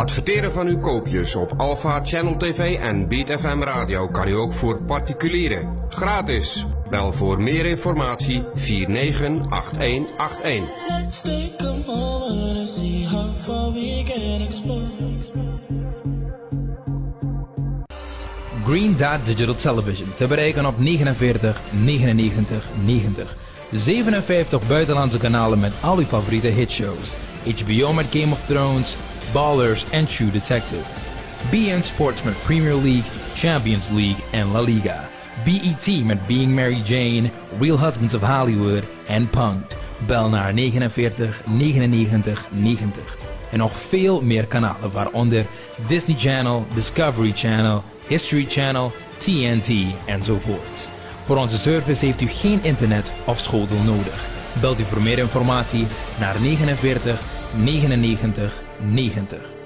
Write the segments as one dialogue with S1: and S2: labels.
S1: Adverteren van uw koopjes op Alpha Channel TV en Beat FM Radio kan u ook voor particulieren. Gratis. Bel voor meer informatie 498181.
S2: Let's take a moment and see how far we can explore.
S3: Green Dot Digital Television te bereiken op 49 99 90. 57 buitenlandse kanalen met al uw favoriete hitshows. HBO met Game of Thrones, Ballers en True Detective. BN Sports met Premier League, Champions League en La Liga. BET met Being Mary Jane, Real Husbands of Hollywood en Punked. Bel naar 49 99 90. En nog veel meer kanalen waaronder Disney Channel, Discovery Channel, History Channel, TNT enzovoort. Voor onze service heeft u geen internet of schotel nodig. Belt u voor meer informatie naar 49 99 90.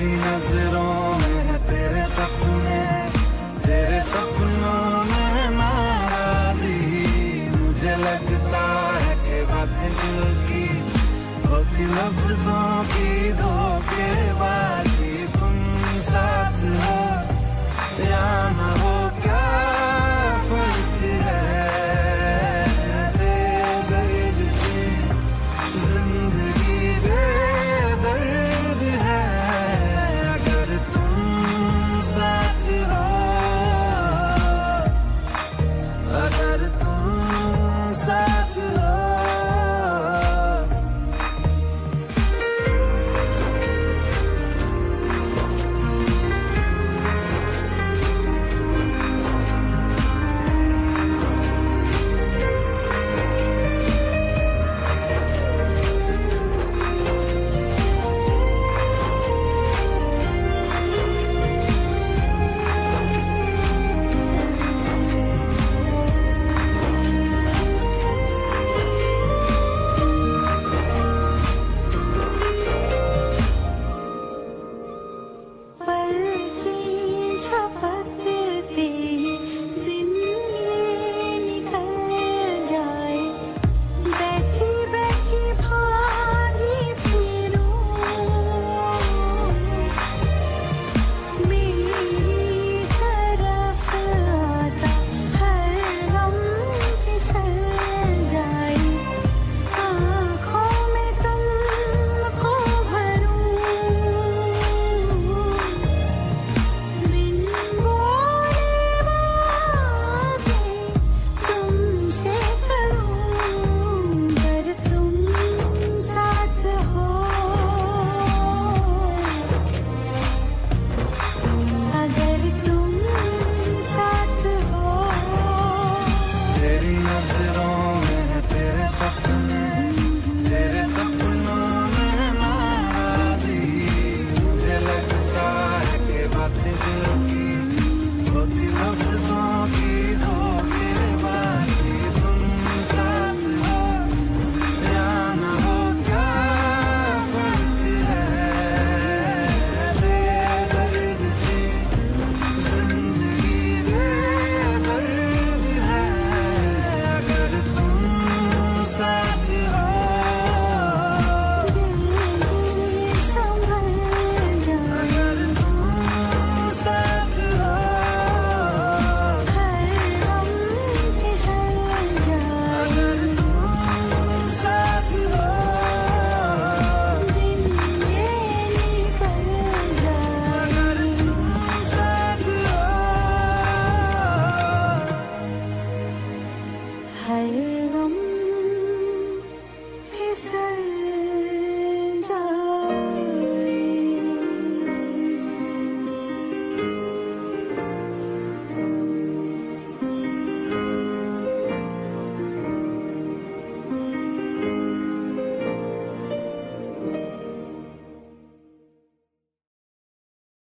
S4: तेरी
S2: नज़रों में तेरे सपने, तेरे सपनों में नाराजी। मुझे लगता है के बात दिल की होती लफ्जों की, धोखेबाजी। तुम साथ हो, या ना